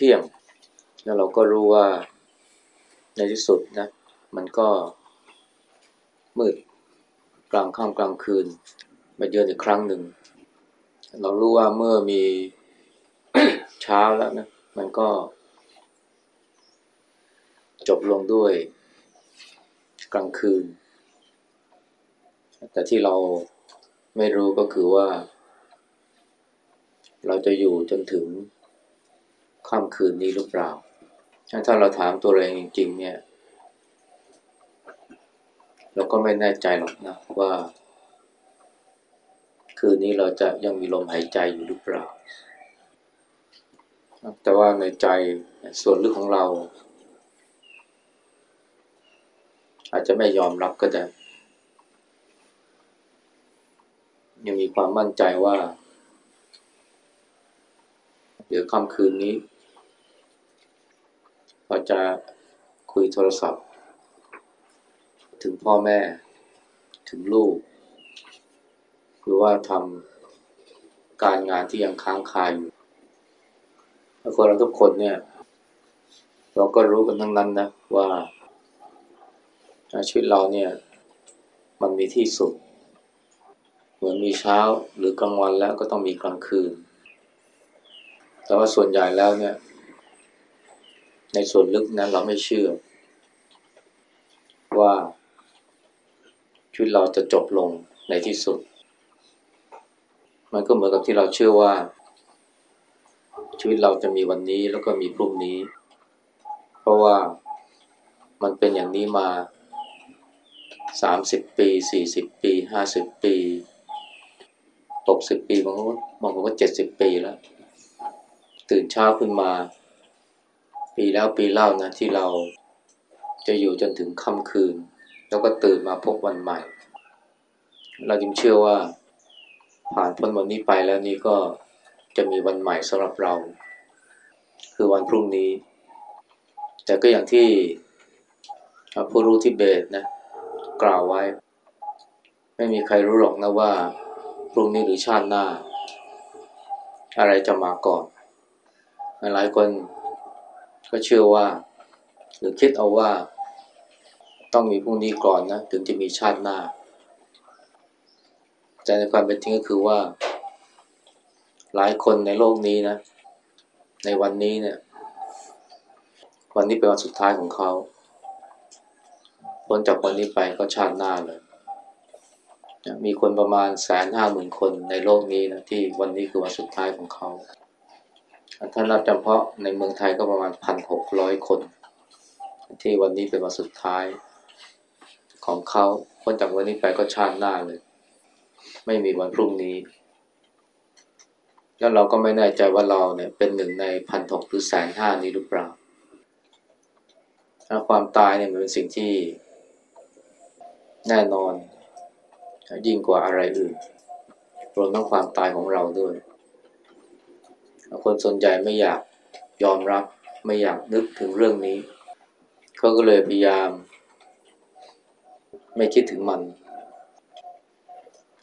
เที่ยง แล้วเราก็รู้ว่าในที่สุดนะ มันก็มืดกลางค่ำกลางคืน มาเยือนอีกครั้งหนึ่ง เรารู้ว่าเมื่อมีเช้าแล้วนะ มันก็ จบลงด้วยกลางคืน แต่ที่เราไม่รู้ก็คือว่า เราจะอยู่จนถึง ค่ำคืนนี้หรือเปล่า ถ้าเราถามตัวเองจริง ๆ เนี่ย เราก็ไม่แน่ใจหรอกนะว่า คืนนี้เราจะยังมีลมหายใจอยู่หรือเปล่า แต่ว่าในใจส่วนลึกของเรา อาจจะไม่ยอมรับก็ได้ ยังมีความมั่นใจว่าเดี๋ยวค่ำคืนนี้ เราจะคุยโทรศัพท์ ถึงพ่อแม่ ถึงลูก หรือว่าทำการงานที่ยังค้างคาอยู่แล้วคนเราทุกคนเนี่ย เราก็รู้กันทั้งนั้นนะว่าชีวิตเราเนี่ย มันมีที่สุด เหมือนมีเช้าหรือกลางวันแล้วก็ต้องมีกลางคืน แต่ว่าส่วนใหญ่แล้วเนี่ย ในส่วนลึกนั้นเราไม่เชื่อ ว่าชีวิตเราจะจบลงในที่สุด มันก็เหมือนกับที่เราเชื่อว่า ชีวิตเราจะมีวันนี้แล้วก็มีพรุ่งนี้ เพราะว่ามันเป็นอย่างนี้มาสามสิบปีสี่สิบปีห้าสิบปีตกสิบปีบางคนบางคนก็เจ็ดสิบปีแล้ว ตื่นเช้าขึ้นมา ปีแล้วปีเล่านะที่เราจะอยู่จนถึงค่ำคืน แล้วก็ตื่นมาพบวันใหม่ เราจึงเชื่อว่าผ่านพ้นวันนี้ไปแล้วนี่ก็จะมีวันใหม่สำหรับเรา คือวันพรุ่งนี้ แต่ก็อย่างที่ผู้รู้ที่เบสนะกล่าวไว้ ไม่มีใครรู้หรอกนะว่า พรุ่งนี้หรือชาติหน้า อะไรจะมาก่อน หลายคน ก็เชื่อว่า หรือคิดเอาว่าต้องมีพรุ่งนี้ก่อนนะ ถึงจะมีชาติหน้า แต่ในความเป็นจริงก็คือว่า หลายคนในโลกนี้นะ ในวันนี้เนี่ย วันนี้เป็นวันสุดท้ายของเขาพ้นจากวันนี้ไปก็ชาติหน้าเลยมีคนประมาณแสนห้าหมื่นคนในโลกนี้นะที่วันนี้คือวันสุดท้ายของเขา ถ้านับจำเพาะในเมืองไทยก็ประมาณพันหกร้อยคน ที่วันนี้เป็นวันสุดท้ายของเขาพ้นจากวันนี้ไปก็ชาติหน้าเลย ไม่มีวันพรุ่งนี้ แล้วเราก็ไม่แน่ใจว่าเราเนี่ยเป็นหนึ่งในพันหกหรือแสนห้านี้หรือเปล่าความตายเนี่ยมันเป็นสิ่งที่แน่นอน ยิ่งกว่าอะไรอื่นรวมทั้งความตายของเราด้วย คนส่วนใหญ่ไม่อยากยอมรับ ไม่อยากนึกถึงเรื่องนี้เขาก็เลยพยายาม ไม่คิดถึงมัน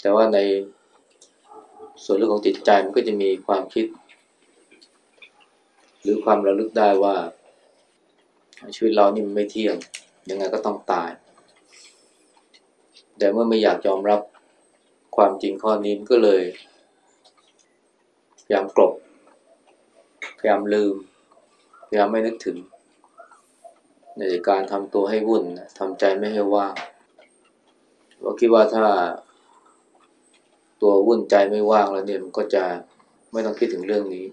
แต่ว่าในส่วนเรื่องของจิตใจมันก็จะมีความคิด หรือความระลึกได้ว่า ชีวิตเรานี่มันไม่เที่ยง ยังไงก็ต้องตาย แต่เมื่อไม่อยากยอมรับความจริงข้อนี้ก็เลยพยายามกลบ ยายามลืมพยายามไม่นึกถึง ในการทำตัวให้วุ่นทำใจไม่ให้ว่างเราคิดว่าถ้าตัวตัววุ่นใจไม่ว่างแล้วเนี่ยมันก็จะไม่ต้องคิดถึงเรื่องนี้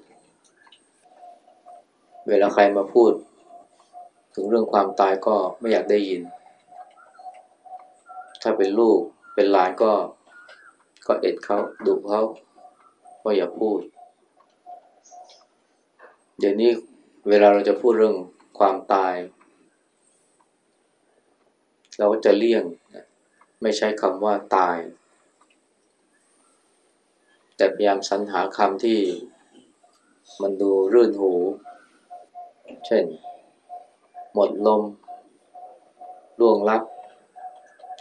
เวลาใครมาพูด ถึงเรื่องความตายก็ไม่อยากได้ยิน ถ้าเป็นลูกเป็นหลานก็ก็เอ็ดเขาดุเขาว่าอย่าพูด เดี๋ยวนี้เวลาเราจะพูดเรื่องความตาย เราก็จะเลี่ยง ไม่ใช้คำว่าตาย แต่พยายามสรรหาคำที่มันดูรื่นหู เช่น หมดลมล่วงลับ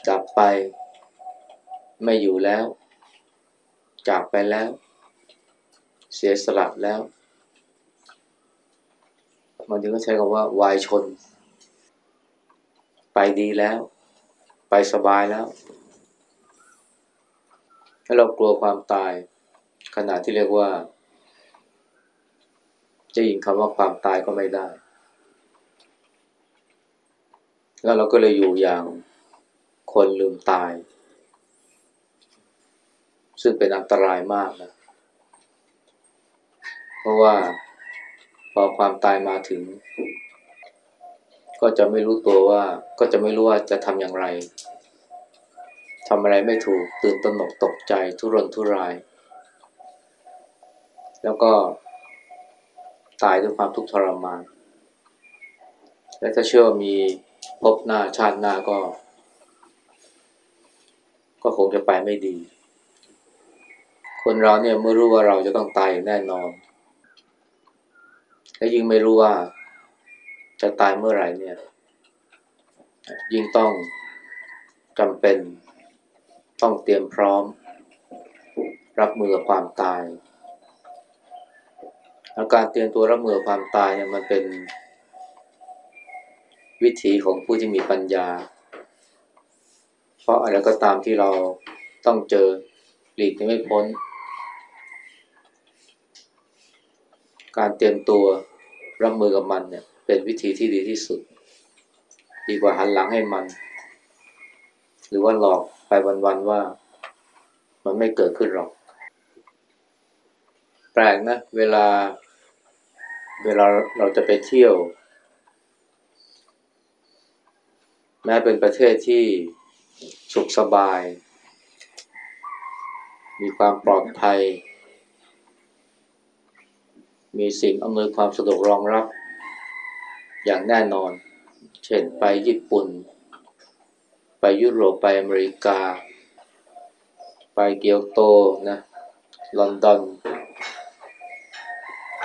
ดับไป ไม่อยู่แล้ว จากไปแล้ว เสียสละแล้ว บางทีก็ใช้คำว่าวายชน ไปดีแล้ว ไปสบายแล้วถ้าเรากลัวความตาย ขนาดที่เรียกว่า จะยินคำว่าความตายก็ไม่ได้ แล้วเราก็เลยอยู่อย่างคนลืมตาย ซึ่งเป็นอันตรายมากนะ เพราะว่า พอความตายมาถึง ก็จะไม่รู้ตัวว่า ก็จะไม่รู้ว่าจะทำอย่างไรทำอะไรไม่ถูกตื่นตระหนกตกใจทุรนทุราย แล้วก็ตายด้วยความทุกข์ทรมาน และถ้าเชื่อมีพบหน้าชาติหน้าก็ ก็คงจะไปไม่ดี คนเราเนี่ยเมื่อรู้ว่าเราจะต้องตายแน่นอน และยิ่งไม่รู้ว่าจะตายเมื่อไหร่เนี่ย ยิ่งต้องจำเป็นต้องเตรียมพร้อม รับมือกับความตายอาการเตรียมตัวรับมือความตายเนี่ยมันเป็น วิถีของผู้ที่มีปัญญา เพราะอะไรก็ตามที่เราต้องเจอหลีกไม่พ้น การเตรียมตัว รับมือกับมันเนี่ย เป็นวิธีที่ดีที่สุด ดีกว่าหันหลังให้มัน หรือว่าหลอกไปวันๆว่า มันไม่เกิดขึ้นหรอก แปลกนะ เวลา เวลาเราจะไปเที่ยว แม้เป็นประเทศที่สุขสบาย มีความปลอดภัย มีสิ่งอำนวยความสะดวกรองรับ อย่างแน่นอน เช่นไปญี่ปุ่น ไปยุโรปไปอเมริกา ไปเกียวโตนะลอนดอน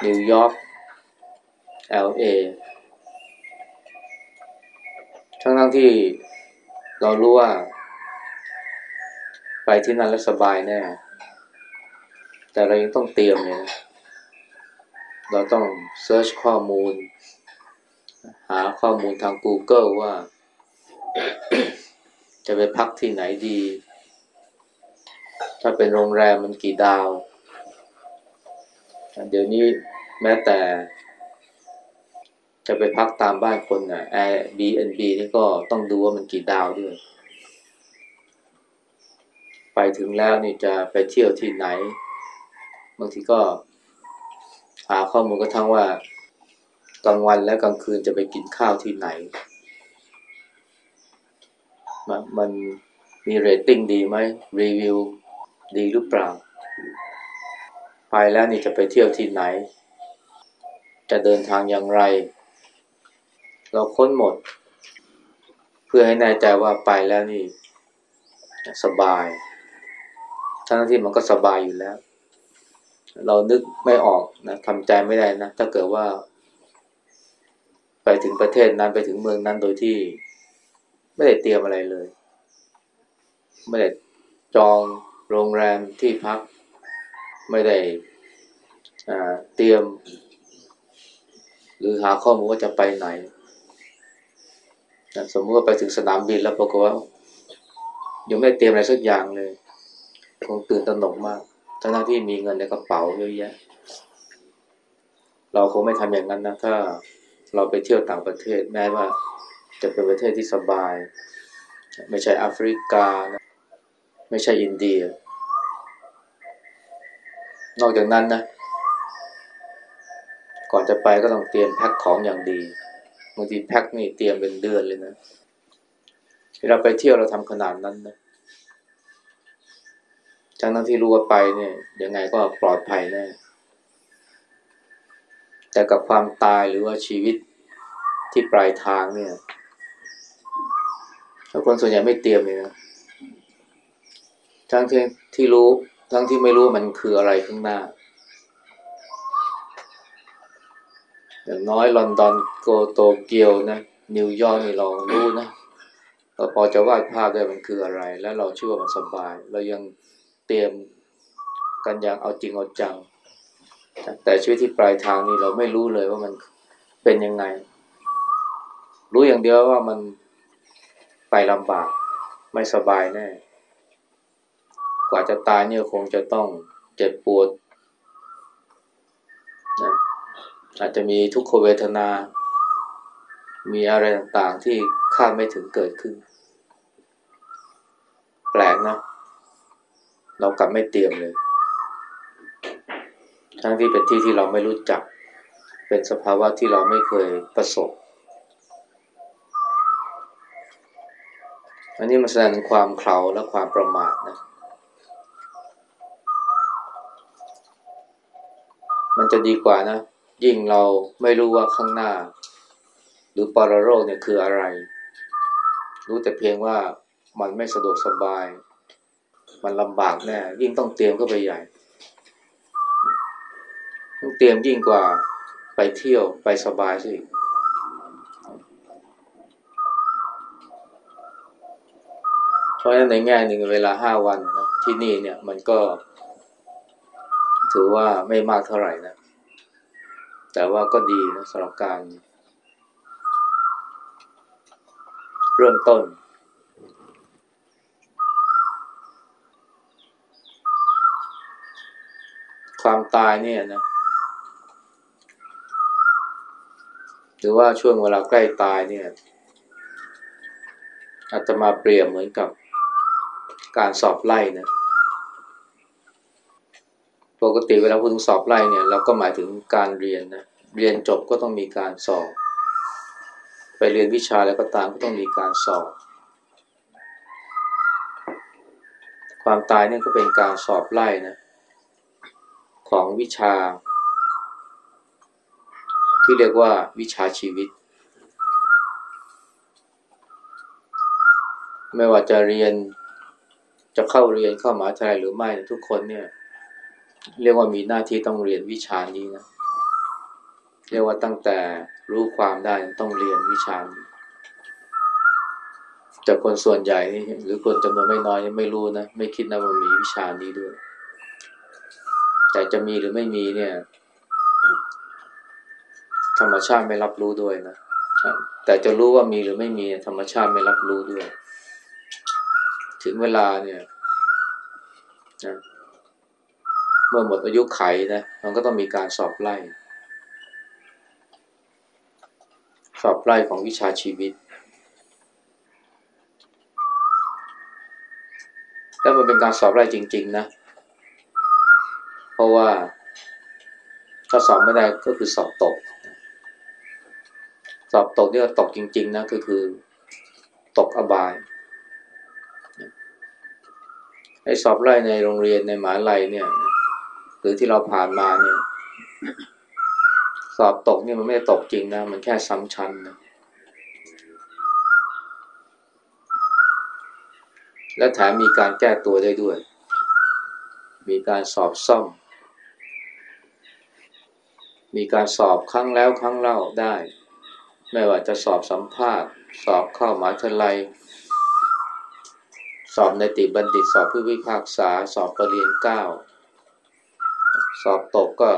นิวยอร์ก LA ทั้งทั้งที่เรารู้ว่า ไปที่นั่นแล้วสบายแน่แต่เรายังต้องเตรียมเนี่ย เราต้องเซิร์ชข้อมูล หาข้อมูลทาง Google ว่า จะไปพักที่ไหนดี ถ้าเป็นโรงแรมมันกี่ดาว เดี๋ยวนี้แม้แต่ จะไปพักตามบ้านคนน่ะ Airbnb นี่ก็ต้องดูว่ามันกี่ดาวด้วย ไปถึงแล้วนี่จะไปเที่ยวที่ไหน บางทีก็ หาข้อมูลก็ทั้งว่ากลางวันและกลางคืนจะไปกินข้าวที่ไหนมันมันมีเรตติ้งดีไหมรีวิวดีหรือเปล่า ไปแล้วนี่จะไปเที่ยวที่ไหน จะเดินทางอย่างไร เราค้นหมด เพื่อให้แน่ใจว่าไปแล้วนี่ สบาย ทั้งที่มันก็สบายอยู่แล้ว เรานึกไม่ออกนะทำใจไม่ได้นะถ้าเกิดว่า ไปถึงประเทศนั้นไปถึงเมืองนั้นโดยที่ไม่ได้เตรียมอะไรเลย ไม่ได้จองโรงแรมที่พัก ไม่ได้เตรียม หรือหาข้อมูลว่าจะไปไหน สมมติว่าไปถึงสนามบินแล้วปรากฏว่ายังไม่เตรียมอะไรสักอย่างเลยคงตื่นตระหนกมาก ทั้งที่มีเงินในกระเป๋าเยอะแยะ เราคงไม่ทำอย่างนั้นนะถ้าเราไปเที่ยวต่างประเทศแม้ว่าจะเป็นประเทศที่สบาย ไม่ใช่แอฟริกานะไม่ใช่อินเดีย นอกจากนั้นนะ ก่อนจะไปก็ต้องเตรียมแพ็คของอย่างดีบางทีแพ็คนี่เตรียมเป็นเดือนเลยนะเราไปเที่ยวเราทำขนาดนั้นนะ ทั้งนั้นที่รู้ว่าไปเนี่ยยังไงก็ปลอดภัยแน่แต่กับความตายหรือว่าชีวิตที่ปลายทางเนี่ยถ้าคนส่วนใหญ่ไม่เตรียมเลยนะทั้งที่ที่รู้ ทั้งที่ไม่รู้มันคืออะไรข้างหน้า อย่างน้อยลอนดอนโกโตเกียวนะนิวยอร์กนี่เรารู้นะเราพอจะวาดภาพได้มันคืออะไร แล้วเราเชื่อว่ามันสบาย เรายัง เตรียมกันอย่างเอาจริงเอาจัง แต่ชีวิตที่ปลายทางนี่เราไม่รู้เลยว่ามันเป็นยังไง รู้อย่างเดียวว่ามันไปลำบาก ไม่สบายแน่ กว่าจะตายเนี่ยคงจะต้องเจ็บปวดนะอาจจะมีทุกขเวทนา มีอะไรต่างๆที่คาดไม่ถึงเกิดขึ้น แปลกนะ เรากลับไม่เตรียมเลย ทั้งที่เป็นที่ที่เราไม่รู้จัก เป็นสภาวะที่เราไม่เคยประสบ อันนี้มันแสดงถึงความเข่าและความประมาทนะ มันจะดีกว่านะ ยิ่งเราไม่รู้ว่าข้างหน้า หรือปรโรคเนี่ยคืออะไร รู้แต่เพียงว่ามันไม่สะดวกสบาย มันลำบากแน่ยิ่งต้องเตรียมก็ไปใหญ่ต้องเตรียมยิ่งกว่าไปเที่ยวไปสบายสิเพราะฉะนั้นในแง่หนึ่งเวลาห้าวันนะที่นี่เนี่ยมันก็ ถือว่าไม่มากเท่าไหร่นะ แต่ว่าก็ดีนะสำหรับการ เริ่มต้น ความตายเนี่ยนะ หรือว่าช่วงเวลาใกล้ตายเนี่ยอาตมาเปรียบเหมือนกับการสอบไล่นะ ปกติเวลาพูดถึงสอบไล่เนี่ย เราก็หมายถึงการเรียนนะ เรียนจบก็ต้องมีการสอบ ไปเรียนวิชาแล้วก็ตามก็ต้องมีการสอบ ความตายเนี่ยก็เป็นการสอบไล่นะ ของวิชา ที่เรียกว่าวิชาชีวิต ไม่ว่าจะเรียนจะเข้าเรียนเข้ามหาวิทยาลัยหรือไม่ทุกคนเนี่ย เรียกว่ามีหน้าที่ต้องเรียนวิชานี้นะเรียกว่าตั้งแต่รู้ความได้ต้องเรียนวิชานี้แต่คนส่วนใหญ่หรือคนจำนวนไม่น้อยไม่รู้นะ ไม่คิดนะว่ามีวิชานี้ด้วย แต่จะมีหรือไม่มีเนี่ย ธรรมชาติไม่รับรู้ด้วยนะแต่จะรู้ว่ามีหรือไม่มีธรรมชาติไม่รับรู้ด้วย ถึงเวลาเนี่ยนะเมื่อหมดอายุไขนะมันก็ต้องมีการสอบไล่ สอบไล่ของวิชาชีวิตแล้วมันเป็นการสอบไล่จริง ๆ นะ เพราะว่าถ้าสอบไม่ได้ก็คือสอบตก สอบตกนี่ตกจริง ๆ นะก็คือ ตกอบายไอ้สอบไล่ในโรงเรียนในหมหาลัยเนี่ย หรือที่เราผ่านมาเนี่ย สอบตกเนี่ยมันไม่ได้ตกจริงนะ มันแค่ซ้ำชั้นนะและแถมมีการแก้ตัวได้ด้วย มีการสอบซ่อม มีการสอบครั้งแล้วครั้งเล่าได้ ไม่ว่าจะสอบสัมภาษณ์ สอบเข้ามหาวิทยาลัย สอบในติบัณฑิต สอบผู้พิพากษา สอบปรริญญาเก้า สอบตกก็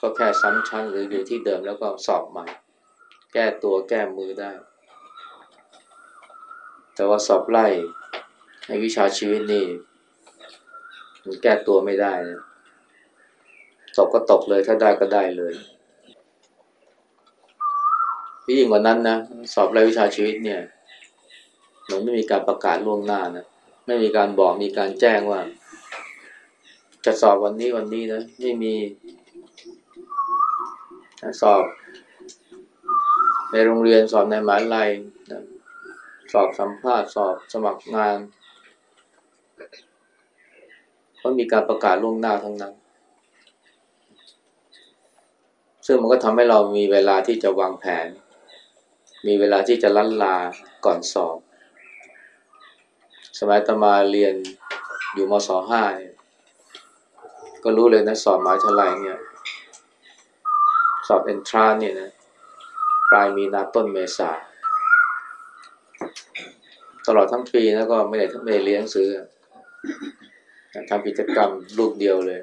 ก็แค่ซ้ำชั้นหรืออยู่ที่เดิมแล้วก็สอบใหม่ แก้ตัวแก้มือได้ แต่ว่าสอบไล่ในวิชาชีวิตนี่มันแก้ตัวไม่ได้นะ ตกก็ตกเลยถ้าได้ก็ได้เลยยิ่งกว่านั้นนะสอบรายวิชาชีวิตเนี่ยมันไม่มีการประกาศล่วงหน้านะไม่มีการบอกมีการแจ้งว่า จะสอบวันนี้วันนี้นะไม่มีสอบ ในโรงเรียนสอบในมหาลัยนะสอบสัมภาษณ์สอบสมัครงานเขามีการประกาศล่วงหน้าทั้งนั้น ซึ่งมันก็ทำให้เรามีเวลาที่จะวางแผน มีเวลาที่จะลั้นลาก่อนสอบ สมัยตมาเรียนอยู่มศห้าก็รู้เลยนะสอบหมาวิทยาลัยเนี่ย สอบเอนทรานเนี่ยนะปลายมีนาต้นเมษาตลอดทั้งปีแล้วก็ไม่ได้ไม่ได้เรียนหนังสือทำกิจกรรมรูปเดียวเลย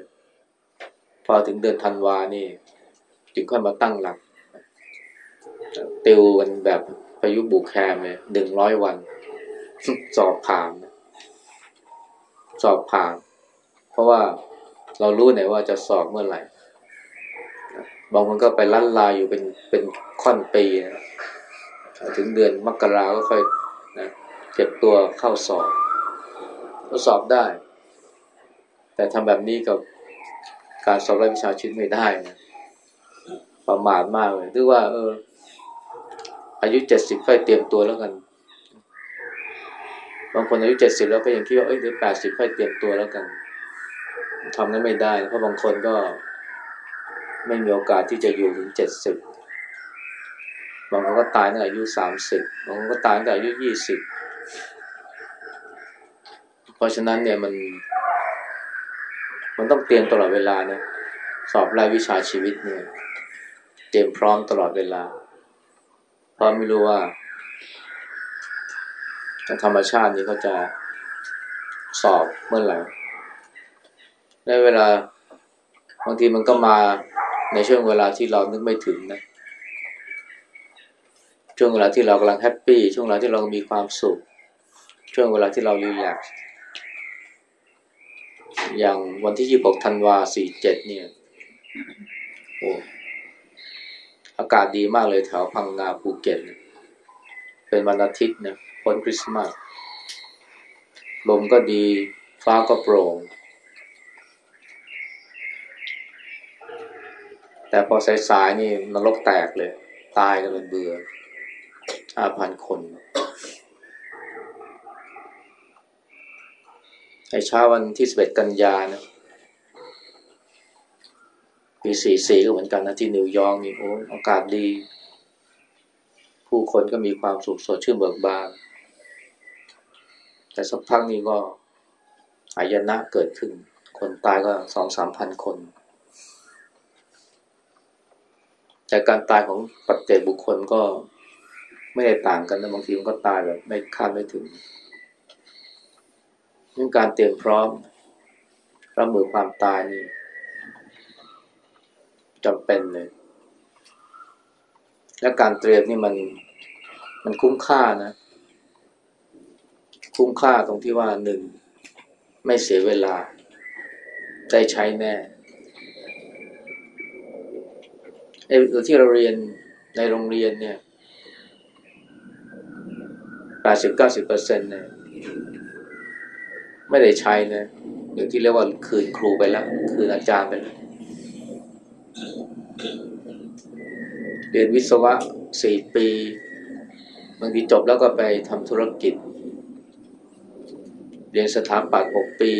พอถึงเดือนธันวานี่ จึงค่อยมาตั้งหลัก ติวกันแบบพายุบุกแคมเลยหนึ่งร้อยวัน สอบผ่าน สอบผ่าน เพราะว่าเรารู้ไหนว่าจะสอบเมื่อไหร่ บางคนก็ไปลั่นลาอยู่เป็นเป็นค่อนปีนะถึงเดือนมกราก็ค่อยนะเก็บตัวเข้าสอบ ก็สอบได้ แต่ทำแบบนี้กับการสอบรายวิชาชีวิตไม่ได้นะ ประมาทมากเลยหรือว่า เออ อายุเจ็ดสิบค่อยเตรียมตัวแล้วกัน บางคนอายุเจ็ดสิบแล้วก็ยังคิดว่าเอ้ยเดี๋ยวแปดสิบค่อยเตรียมตัวแล้วกันทำนั้นไม่ได้ เพราะบางคนก็ไม่มีโอกาสที่จะอยู่ถึงเจ็ดสิบบางคนก็ตายตั้งแต่อายุสามสิบบางคนก็ตายตั้งแต่อายุยี่สิบเพราะฉะนั้นเนี่ยมัน มันต้องเตรียมตลอดเวลานะสอบรายวิชาชีวิตเนี่ย เตรียมพร้อมตลอดเวลา เพราะไม่รู้ว่าธรรมชาตินี้เขาจะสอบเมื่อไหร่ในเวลาบางทีมันก็มาในช่วงเวลาที่เรานึกไม่ถึงนะ ช่วงเวลาที่เรากำลังแฮปปี้ช่วงเวลาที่เรามีความสุข ช่วงเวลาที่เรารีแลกซ์อย่างวันที่ยี่บกธันวาสี่เจ็ดเนี่ย โอ้ อากาศดีมากเลยแถวพังงาภูเก็ต เป็นวันอาทิตย์นะพ้นคริสต์มาสลมก็ดีฟ้าก็โปร่ง แต่พอสายๆนี่นรกแตกเลย ตายกันเป็นเบื่อห้าพันคนไอ้เช้าวันที่สิบเอ็ดกันยานะ ปีสี่สี่ก็เหมือนกันนะที่นิวยอร์กนี่โอ้อากาศดี ผู้คนก็มีความสุขสดชื่นเบิกบานแต่สักพักนี้ก็อายนะเกิดขึ้น คนตายก็สองสามพันคน แต่การตายของปัจเจกบุคคลก็ไม่ได้ต่างกันนะบางทีมันก็ตายแบบไม่คาดไม่ถึงเรื่องการเตรียมพร้อมรับมือความตายนี่ จำเป็นเลย และการเตรียมนี่มันมันคุ้มค่านะ คุ้มค่าตรงที่ว่าหนึ่งไม่เสียเวลา ได้ใช้แน่ไอ้ที่เราเรียนในโรงเรียนเนี่ยแปดสิบเก้าสิบเปอร์เซ็นต์เนี่ยไม่ได้ใช้นะหรือที่เรียกว่าคืนครูไปแล้ว คืนอาจารย์ไปแล้ว รียนวิศวะสี่ปีบางทีจบแล้วก็ไปทำธุรกิจ เรียนสถาปัตย์หกปี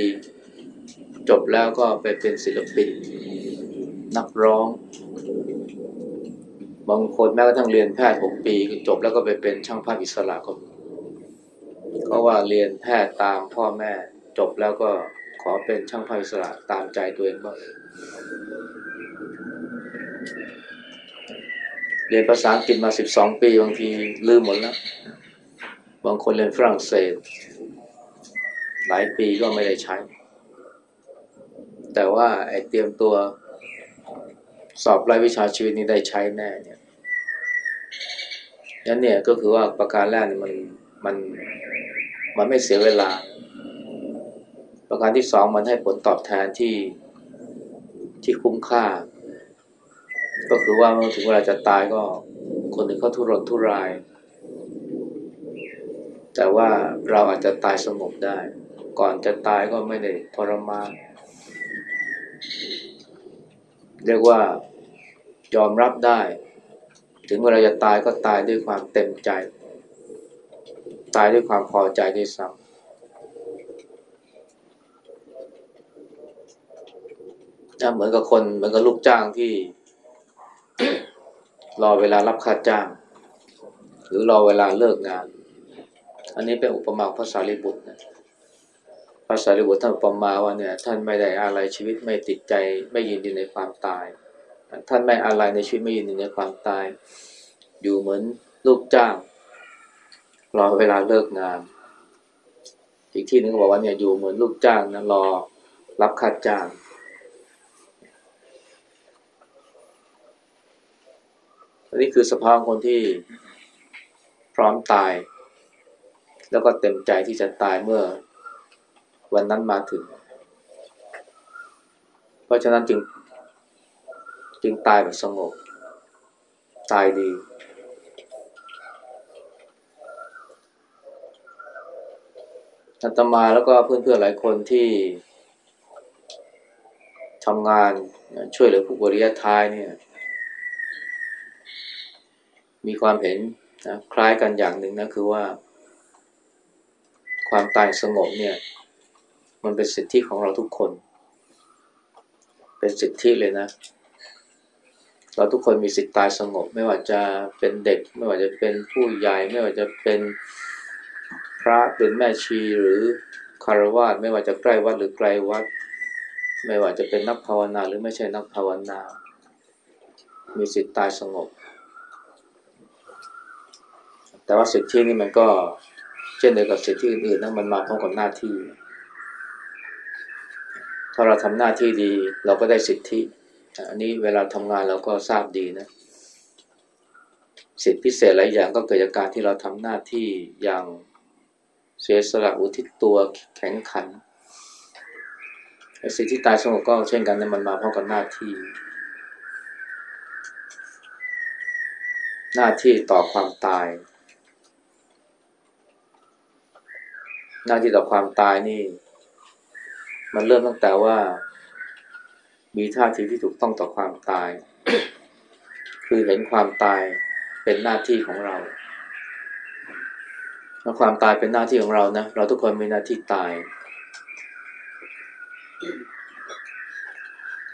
จบแล้วก็ไปเป็นศิลปิน นักร้อง บางคนแม้กระทั่งเรียนแพทย์หกปีจบแล้วก็ไปเป็นช่างภาพอิสระก็ก็ว่าเรียนแพทย์ตามพ่อแม่จบแล้วก็ขอเป็นช่างภาพอิสระตามใจตัวเองบ้าง เรียนภาษาอังกฤษมาสิบสองปี บางทีลืมหมดแล้ว บางคนเรียนฝรั่งเศส หลายปีก็ไม่ได้ใช้ แต่ว่าไอ้เตรียมตัวสอบรายวิชาชีวิตนี้ได้ใช้แน่เนี่ยนั่นเนี่ยก็คือว่าประการแรกเนี่ยมันมันมันไม่เสียเวลา ประการที่สองมันให้ผลตอบแทนที่ที่คุ้มค่า ก็คือว่าเมื่อถึงเวลาจะตายก็คนหนึ่งเขาทุรนทุราย แต่ว่าเราอาจจะตายสงบได้ ก่อนจะตายก็ไม่ได้ทรมานเรียกว่ายอมรับได้ ถึงเวลาจะตายก็ตายด้วยความเต็มใจ ตายด้วยความพอใจด้วยซ้ำเหมือนกับคนเหมือนกับลูกจ้างที่ รอเวลารับค่าจ้าง หรือรอเวลาเลิกงาน อันนี้เป็นอุปมาภาษาลิบุตรนะภาษาลิบุตรท่านอุปมาว่าเนี่ยท่านไม่ได้อะไรชีวิตไม่ติดใจไม่ยินดีในความตาย ท่านไม่อะไรในชีวิตไม่ยินดีในความตาย อยู่เหมือนลูกจ้าง รอเวลาเลิกงาน อีกที่นึงก็บอกว่าเนี่ยอยู่เหมือนลูกจ้างนะรอรับค่าจ้าง นนี้คือสภาพคนที่พร้อมตาย แล้วก็เต็มใจที่จะตายเมื่อวันนั้นมาถึง เพราะฉะนั้นจึง จึงตายแบบสงบ ตายดีอาตมาแล้วก็เพื่อนๆหลายคนที่ทำงานช่วยเหลือผู้บริยาท้ายเนี่ย มีความเห็นนะคล้ายกันอย่างหนึ่งนะคือว่า ความตายสงบเนี่ย มันเป็นสิทธิของเราทุกคน เป็นสิทธิเลยนะ เราทุกคนมีสิทธิตายสงบ ไม่ว่าจะเป็นเด็ก ไม่ว่าจะเป็นผู้ใหญ่ ไม่ว่าจะเป็นพระเป็นแม่ชีหรือคารวะไม่ว่าจะใกล้วัดหรือไกลวัด ไม่ว่าจะเป็นนักภาวนาหรือไม่ใช่นักภาวนา มีสิทธิตายสงบ แต่ว่าสิทธินี่มันก็เช่นเดียวกับสิทธิอื่นๆนะมันมาพร้อมกับหน้าที่ ถ้าเราทำหน้าที่ดีเราก็ได้สิทธิ อันนี้เวลาทำงานเราก็ทราบดีนะ สิทธิพิเศษหลายอย่างก็เกิดจากการที่เราทำหน้าที่อย่างเสียสละอุทิศตัวแข็งขันสิทธิตายสงบก็เช่นกันนะมันมาพร้อมกับหน้าที่ หน้าที่ต่อความตาย หน้าที่ต่อความตายนี่ มันเริ่มตั้งแต่ว่า มีท่าทีที่ถูกต้องต่อความตาย คือเห็นความตายเป็นหน้าที่ของเราแล้วความตายเป็นหน้าที่ของเรานะเราทุกคนมีหน้าที่ตาย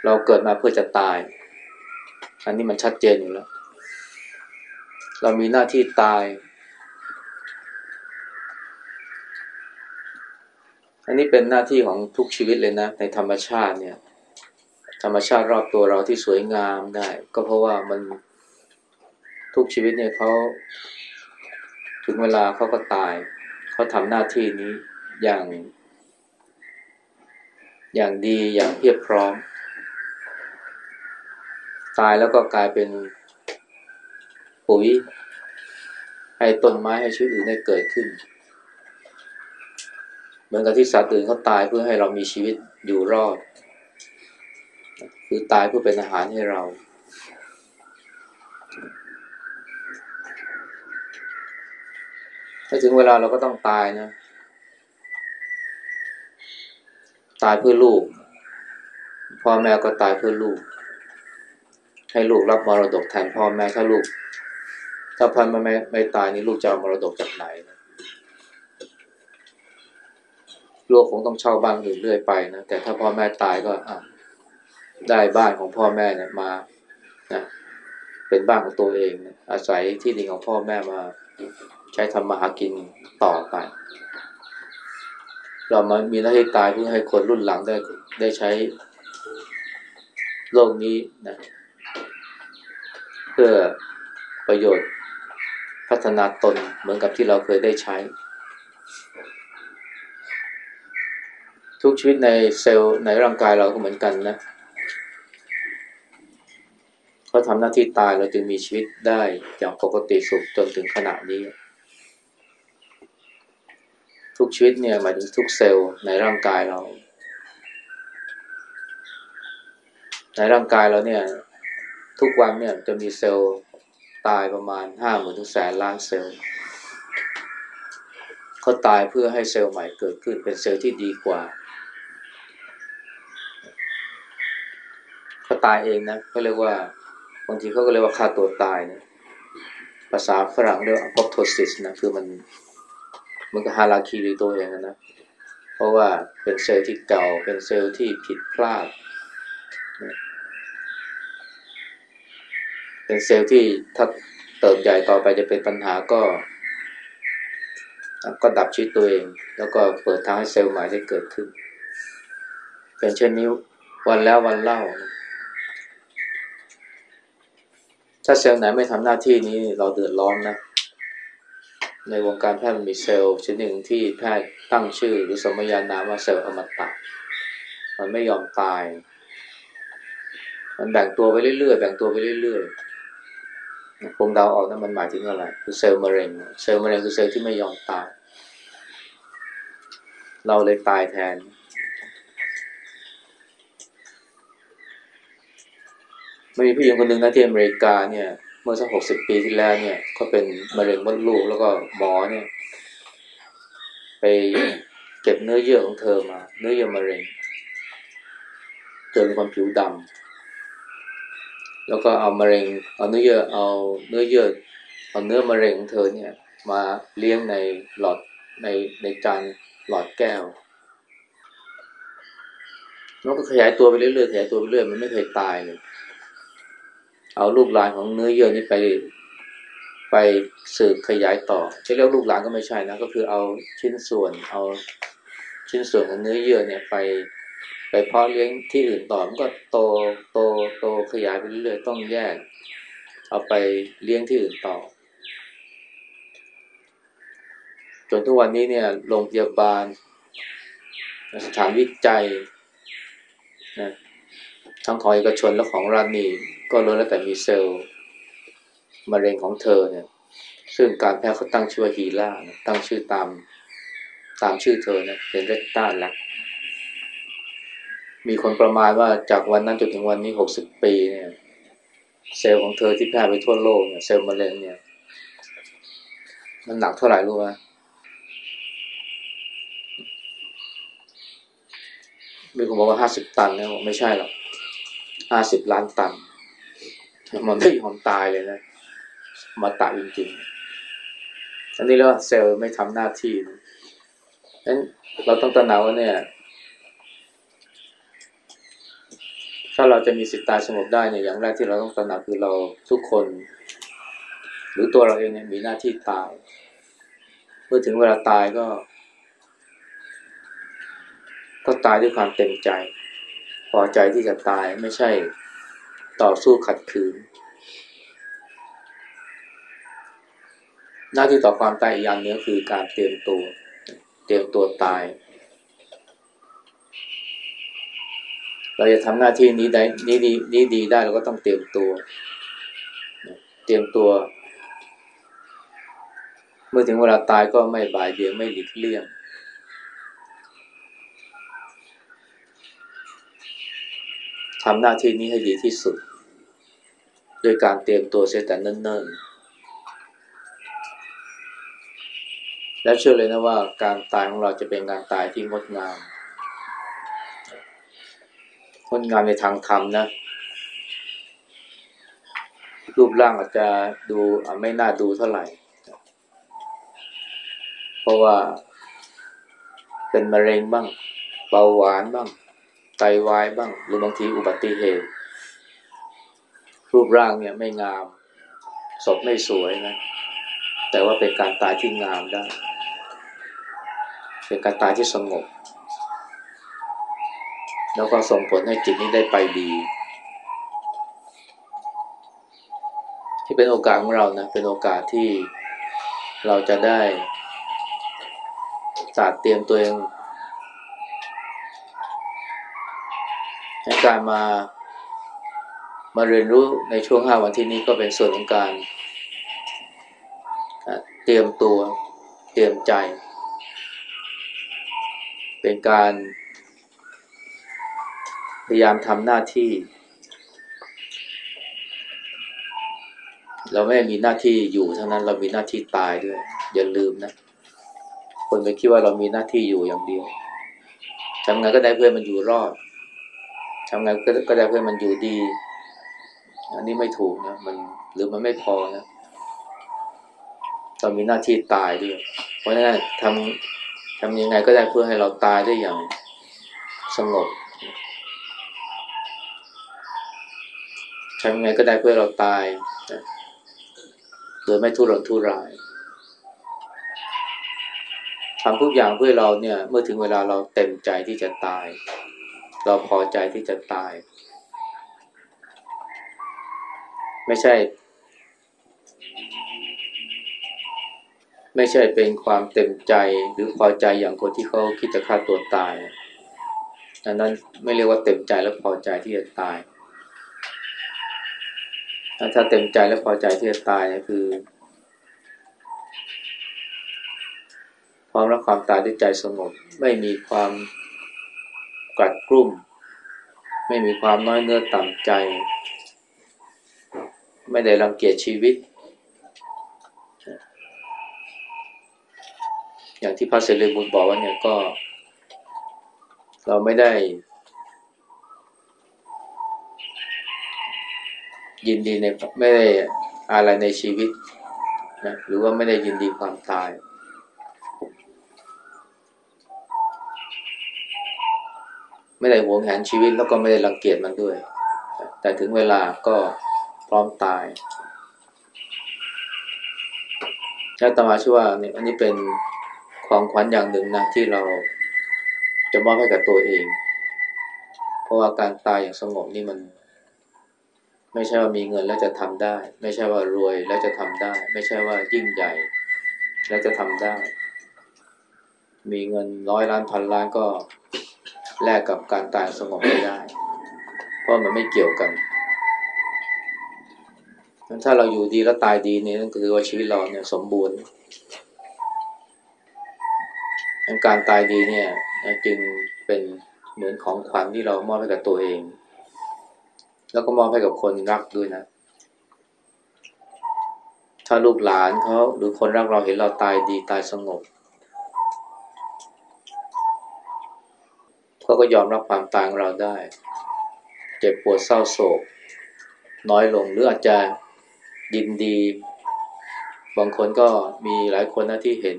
เราเกิดมาเพื่อจะตาย อันนี้มันชัดเจนอยู่แล้ว เรามีหน้าที่ตาย อันนี้เป็นหน้าที่ของทุกชีวิตเลยนะ ในธรรมชาติเนี่ย ธรรมชาติรอบตัวเราที่สวยงามได้ ก็เพราะว่ามันทุกชีวิตเนี่ยเขาถึงเวลาเขาก็ตาย เขาทำหน้าที่นี้อย่าง อย่างดีอย่างเพียบพร้อม ตายแล้วก็กลายเป็นปุ๋ยให้ต้นไม้ให้ชีวิตอื่นได้เกิดขึ้น มือนกับที่สัตว์อื่นเขาตายเพื่อให้เรามีชีวิตอยู่รอด คือตายเพื่อเป็นอาหารให้เรา ถ้าถึงเวลาเราก็ต้องตายนะ ตายเพื่อลูก พ่อแม่ก็ตายเพื่อลูก ให้ลูกรับมรดกแทนพ่อแม่ถ้าลูก ถ้าพ่อแม่ไม่ตายนี่ลูกจะเอามรดกจากไหนนะ ลูกคงต้องเช่าบ้านอื่นเรื่อยไปนะแต่ถ้าพ่อแม่ตายก็ได้บ้านของพ่อแม่เนี่ยมานะเป็นบ้านของตัวเองนะอาศัยที่ดินของพ่อแม่มา ใช้ทำมาหากินต่อไป เรามามีหน้าที่ตายเพื่อให้คนรุ่นหลังได้ได้ใช้โลกนี้นะเพื่อประโยชน์พัฒนาตนเหมือนกับที่เราเคยได้ใช้ ทุกชีวิตในเซลล์ในร่างกายเราก็เหมือนกันนะเขาทำหน้าที่ตายเราจึงมีชีวิตได้อย่างปกติสุขจนถึงขณะนี้ ทุกชีวิตเนี่ยหมายถึงทุกเซลล์ในร่างกายเรา ในร่างกายเราเนี่ย ทุกวันเนี่ยจะมีเซลล์ตายประมาณห้าหมื่นถึงแสนล้านเซลล์เขาตายเพื่อให้เซลล์ใหม่เกิดขึ้นเป็นเซลล์ที่ดีกว่า ตายเองนะก็เรียกว่าบางทีเขาก็เรียกว่าฆ่าตัวตายนะภาษาฝรั่งเรียกว่า apoptosis นะคือมันมันก็ฮาราคิริตัวเองนะเพราะว่าเป็นเซลล์ที่เก่าเป็นเซลล์ที่ผิดพลาดนะเป็นเซลล์ที่ถ้าเติบใหญ่ต่อไปจะเป็นปัญหาก็ ก็ดับชีวิตตัวเอง แล้วก็เปิดทางให้เซลล์ใหม่ได้เกิดขึ้น เป็นเช่นนี้วันแล้ววันเล่านะ ถ้าเซลล์ไหนไม่ทำหน้าที่นี้เราเดือดร้อนนะ ในวงการแพทย์มันมีเซลล์ชนิดหนึ่งที่แพทย์ตั้งชื่อ หรือสมญานามว่าเซลล์อมตะ มันไม่ยอมตาย มันแบ่งตัวไปเรื่อยๆแบ่งตัวไปเรื่อยๆคงเดาออกนะมันหมายถึงอะไร คือเซลล์มะเร็ง เซลล์มะเร็งคือเซลล์ที่ไม่ยอมตาย เราเลยตายแทน ม่มีผู้หญิงคนหนึ่งนะที่อเมริกาเนี่ย เมื่อสักหกสิบปีที่แล้วเนี่ยเขาเป็นมะเร็งมดลูกแล้วก็หมอเนี่ย ไปเก็บเนื้อเยื่อของเธอมา เนื้อเยื่อมะเร็งเจอเป็นคนผิวดำแล้วก็เอามะเร็งเอาเนื้อเยื่อเอาเนื้อเยื่อเอาเนื้อมะเร็งของเธอเนี่ย มาเลี้ยงในหลอดในในจานหลอดแก้วมันก็ขยายตัวไปเรื่อยๆขยายตัวไปเรื่อยมันไม่เคยตายเลย เอาลูกหลานของเนื้อเยื่อนี้ไป ไปสืบขยายต่อจะเรียกลูกหลานก็ไม่ใช่นะก็คือเอาชิ้นส่วนเอาชิ้นส่วนของเนื้อเยื่อเนี่ยไปไปเพาะเลี้ยงที่อื่นต่อมันก็โตโตโตขยายไปเรื่อยๆต้องแยก เอาไปเลี้ยงที่อื่นต่อ จนทุกวันนี้เนี่ยโรงพยาบาล สถานวิจัยนะ ทั้งของเอกชนและของรัฐนี่ก็ล้วนแล้วแต่มีเซลล์มะเร็งของเธอเนี่ย ซึ่งการแพทย์เขาตั้งชื่อว่าฮีล่าตั้งชื่อตามตามชื่อเธอนะเป็นเรตต้าแลกมีคนประมาณว่าจากวันนั้นจนถึงวันนี้หกสิบปีเนี่ย เซลล์ของเธอที่แพร่ไปทั่วโลกเนี่ยเซลล์มะเร็งเนี่ย มันหนักเท่าไหร่รู้ไหมมีคนบอกว่าห้าสิบตันนะไม่ใช่หรอก ห้าสิบล้านตัน มันไม่ยอมตายเลยนะ มาตายจริงๆ อันนี้เรียกว่าเซลล์ไม่ทำหน้าที่นะนั้นเราต้องตระหนักว่าเนี่ย ถ้าเราจะมีสิทธิ์ตายสงบได้เนี่ยอย่างแรกที่เราต้องตระหนักคือเราทุกคน หรือตัวเราเองเนี่ยมีหน้าที่ตาย เมื่อถึงเวลาตายก็ ก็ตายด้วยความเต็มใจ พอใจที่จะตายไม่ใช่ต่อสู้ขัดขืน หน้าที่ต่อความตายอีกอย่างนึงคือการเตรียมตัว เตรียมตัวตาย เราจะทำหน้าที่นี้ได้นี้ดีนี้ดีได้เราก็ต้องเตรียมตัว เตรียมตัว เมื่อถึงเวลาตายก็ไม่บายเบี่ยงไม่หลีกเลี่ยง ทำหน้าที่นี้ให้ดีที่สุด โดยการเตรียมตัวเสียแต่เนิ่นๆ และเชื่อเลยนะว่าการตายของเราจะเป็นการตายที่งดงามงดงามในทางธรรมนะ รูปร่างอาจจะดูไม่น่าดูเท่าไหร่ เพราะว่าเป็นมะเร็งบ้าง เบาหวานบ้าง ตวายบ้าง หรือบางทีอุบัติเหตุ รูปร่างเนี่ยไม่งาม ศพไม่สวยนะ แต่ว่าเป็นการตายที่งามได้ เป็นการตายที่สงบ แล้วก็ส่งผลให้จิตนี้ได้ไปดี ที่เป็นโอกาสของเรานะ เป็นโอกาสที่เราจะได้ศาสตร์เตรียมตัวเอง การมามาเรียนรู้ในช่วงห้าวันที่นี้ก็เป็นส่วนของการเตรียมตัวเตรียมใจ เป็นการพยายามทำหน้าที่ เราไม่มีหน้าที่อยู่เท่านั้นเรามีหน้าที่ตายด้วย อย่าลืมนะ คนไปคิดว่าเรามีหน้าที่อยู่อย่างเดียวทำงานก็ได้เพื่อมันอยู่รอด ทำไงก็ได้เพื่อมันอยู่ดี อันนี้ไม่ถูกนะมันหรือมันไม่พอนะเรามีหน้าที่ตายด้วย เพราะฉะนั้นทำทำยังไงก็ได้เพื่อให้เราตายได้อย่างสงบทำยังไงก็ได้เพื่อเราตายโดยไม่ทุรนทุรายทำทุกอย่างเพื่อเราเนี่ย เมื่อถึงเวลาเราเต็มใจที่จะตาย เราพอใจที่จะตาย ไม่ใช่ ไม่ใช่เป็นความเต็มใจหรือพอใจอย่างคนที่เขาคิดจะฆ่าตัวตายอันนั้นไม่เรียกว่าเต็มใจและพอใจที่จะตาย ถ้าเต็มใจและพอใจที่จะตายเนี่ยคือ พร้อมรับความตายด้วยใจสงบไม่มีความ กัดกรุ่ม ไม่มีความน้อยเนื้อต่ำใจ ไม่ได้รังเกียจชีวิต อย่างที่พระเสรีบุตรบอกว่าเนี่ยก็ เราไม่ได้ ยินดีในไม่ได้อะไรในชีวิตนะหรือว่าไม่ได้ยินดีความตาย ไม่ได้หวงแหนชีวิตแล้วก็ไม่ได้รังเกียจมันด้วย แต่ถึงเวลาก็พร้อมตายแล้วตมาชื่อว่าเนี่ยอันนี้เป็นของขวัญอย่างหนึ่งนะที่เราจะมอบให้กับตัวเอง เพราะว่าการตายอย่างสงบนี่มัน ไม่ใช่ว่ามีเงินแล้วจะทำได้ ไม่ใช่ว่ารวยแล้วจะทำได้ ไม่ใช่ว่ายิ่งใหญ่ แล้วจะทำได้ มีเงินร้อยล้านพันล้านก็ แลกกับการตายสงบไม่ได้ เพราะมันไม่เกี่ยวกัน ถ้าเราอยู่ดีแล้วตายดีเนี่ยนั่นคือว่าชีวิตเราเนี่ยสมบูรณ์ การตายดีเนี่ยจึงเป็นเหมือนของขวัญที่เรามอบให้กับตัวเอง แล้วก็มอบให้กับคนรักด้วยนะ ถ้าลูกหลานเขาหรือคนรักเราเห็นเราตายดีตายสงบเขา ก็ยอมรับความตายของเราได้ เจ็บปวดเศร้าโศก น้อยลงหรืออาจจะยินดี บางคนก็มีหลายคนนะที่เห็น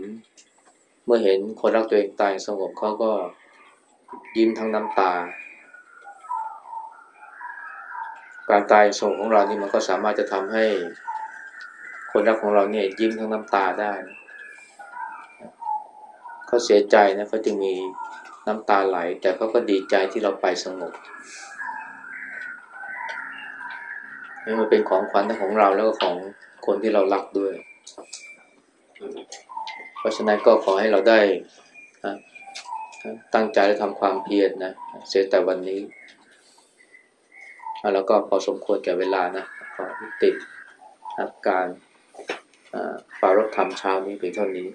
เมื่อเห็นคนรักตัวเองตายสงบเขาก็ยิ้มทั้งน้ำตา การตายสงบของเรานี่มันก็สามารถจะทำให้ คนรักของเราเนี่ยยิ้มทั้งน้ำตาได้เขาเสียใจนะเขาจึงมี น้ำตาไหล แต่เขาก็ดีใจที่เราไปสงบนี่มันเป็นของขวัญทั้งของเราแล้วก็ของคนที่เรารักด้วย เพราะฉะนั้นก็ขอให้เราได้ตั้งใจและทำความเพียรนะ เสียแต่วันนี้ แล้วก็พอสมควรแก่เวลานะ ขอติดการปารบธรรมเช้านี้เพียงเท่านี้